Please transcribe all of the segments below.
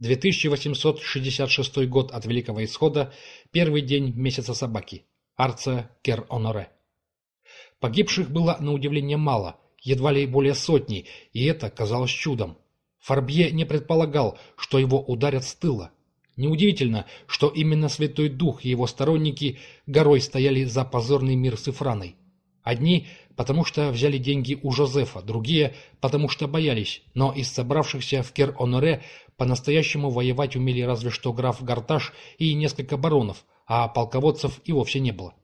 2866 год от Великого Исхода, первый день месяца собаки. Арция Кер-Оноре. Погибших было на удивление мало, едва ли более сотни, и это казалось чудом. Фарбье не предполагал, что его ударят с тыла. Неудивительно, что именно Святой Дух и его сторонники горой стояли за позорный мир с Ифраной. Одни, потому что взяли деньги у Жозефа, другие, потому что боялись, но из собравшихся в Кер-Оноре по-настоящему воевать умели разве что граф Гарташ и несколько баронов, а полководцев и вовсе не было.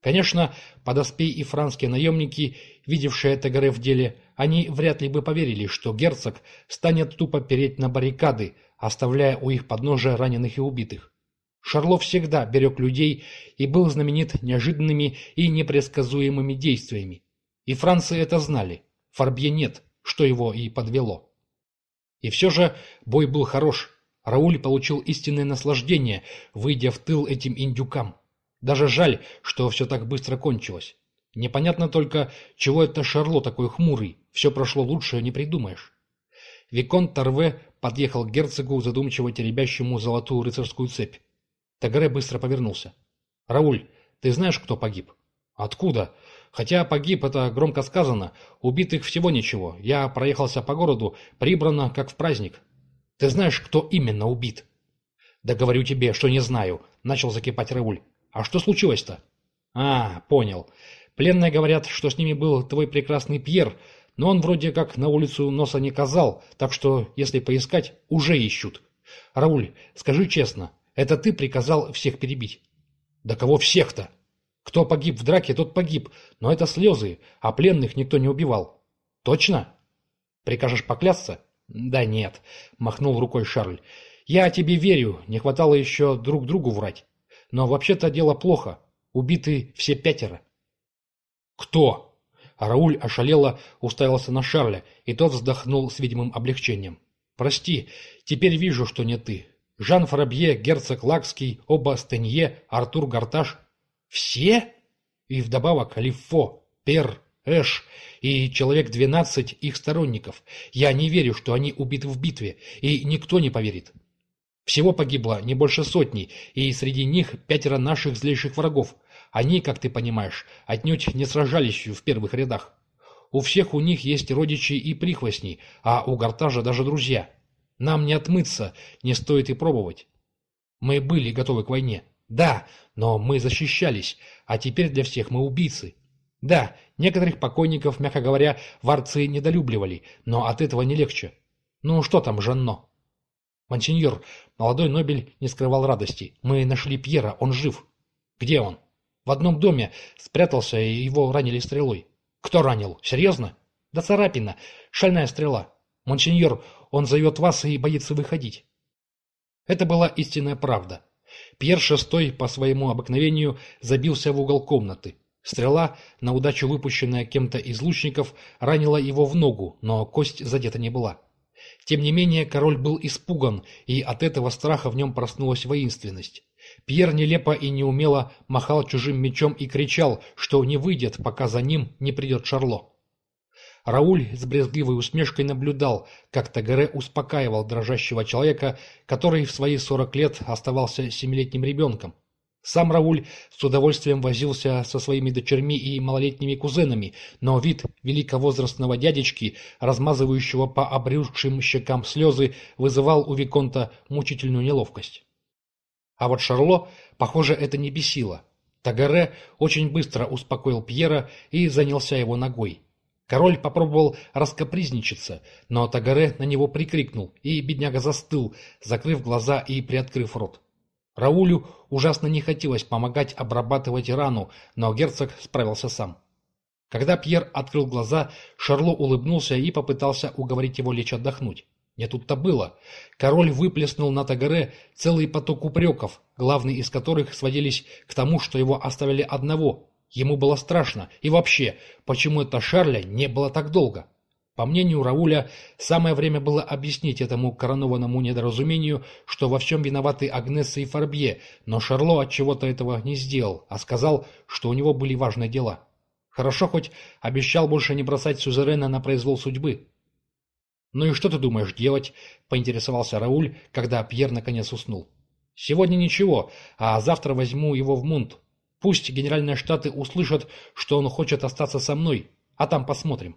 Конечно, подоспей и франские наемники, видевшие Тагаре в деле, они вряд ли бы поверили, что герцог станет тупо переть на баррикады, оставляя у их подножия раненых и убитых. Шарло всегда берег людей и был знаменит неожиданными и непредсказуемыми действиями. И францы это знали. Фарбье нет, что его и подвело. И все же бой был хорош. Рауль получил истинное наслаждение, выйдя в тыл этим индюкам. Даже жаль, что все так быстро кончилось. Непонятно только, чего это Шарло такой хмурый. Все прошло лучше, не придумаешь. Викон Торве подъехал к герцогу, задумчиво теребящему золотую рыцарскую цепь. Тагаре быстро повернулся. «Рауль, ты знаешь, кто погиб?» «Откуда?» «Хотя погиб, это громко сказано. Убитых всего ничего. Я проехался по городу, прибрано, как в праздник». «Ты знаешь, кто именно убит?» «Да говорю тебе, что не знаю», — начал закипать Рауль. «А что случилось-то?» «А, понял. Пленные говорят, что с ними был твой прекрасный Пьер, но он вроде как на улицу носа не казал, так что, если поискать, уже ищут. Рауль, скажи честно, это ты приказал всех перебить?» «Да кого всех-то? Кто погиб в драке, тот погиб, но это слезы, а пленных никто не убивал. Точно? Прикажешь поклясться?» «Да нет», — махнул рукой Шарль. «Я тебе верю, не хватало еще друг другу врать. Но вообще-то дело плохо. Убиты все пятеро. Кто? Рауль ошалело уставился на Шарля, и тот вздохнул с видимым облегчением. Прости, теперь вижу, что не ты. Жан Фрабье, герцог Лакский, оба Стенье, Артур Гарташ. Все? И вдобавок Лифо, Пер, Эш и человек двенадцать их сторонников. Я не верю, что они убиты в битве, и никто не поверит. Всего погибло не больше сотни, и среди них пятеро наших злейших врагов. Они, как ты понимаешь, отнюдь не сражались в первых рядах. У всех у них есть родичи и прихвостни, а у Гартажа даже друзья. Нам не отмыться, не стоит и пробовать. Мы были готовы к войне. Да, но мы защищались, а теперь для всех мы убийцы. Да, некоторых покойников, мягко говоря, варцы недолюбливали, но от этого не легче. Ну что там, Жанно? «Монсеньор, молодой Нобель не скрывал радости. Мы нашли Пьера, он жив». «Где он?» «В одном доме. Спрятался, и его ранили стрелой». «Кто ранил? Серьезно?» «Да царапина. Шальная стрела. Монсеньор, он зовет вас и боится выходить». Это была истинная правда. Пьер шестой по своему обыкновению забился в угол комнаты. Стрела, на удачу выпущенная кем-то из лучников, ранила его в ногу, но кость задета не была. Тем не менее, король был испуган, и от этого страха в нем проснулась воинственность. Пьер нелепо и неумело махал чужим мечом и кричал, что не выйдет, пока за ним не придет Шарло. Рауль с брезгливой усмешкой наблюдал, как Тагаре успокаивал дрожащего человека, который в свои сорок лет оставался семилетним ребенком. Сам Рауль с удовольствием возился со своими дочерьми и малолетними кузенами, но вид великовозрастного дядечки, размазывающего по обрюзгшим щекам слезы, вызывал у Виконта мучительную неловкость. А вот Шарло, похоже, это не бесило. Тагаре очень быстро успокоил Пьера и занялся его ногой. Король попробовал раскопризничаться, но Тагаре на него прикрикнул, и бедняга застыл, закрыв глаза и приоткрыв рот. Раулю ужасно не хотелось помогать обрабатывать рану, но герцог справился сам. Когда Пьер открыл глаза, Шарло улыбнулся и попытался уговорить его лечь отдохнуть. Не тут-то было. Король выплеснул на Тагаре целый поток упреков, главный из которых сводились к тому, что его оставили одного. Ему было страшно. И вообще, почему это Шарля не было так долго? По мнению Рауля, самое время было объяснить этому коронованному недоразумению, что во всем виноваты Агнесса и Фарбье, но Шарло от чего-то этого не сделал, а сказал, что у него были важные дела. Хорошо хоть обещал больше не бросать сюзерена на произвол судьбы. «Ну и что ты думаешь делать?» — поинтересовался Рауль, когда Пьер наконец уснул. «Сегодня ничего, а завтра возьму его в Мунт. Пусть генеральные штаты услышат, что он хочет остаться со мной, а там посмотрим».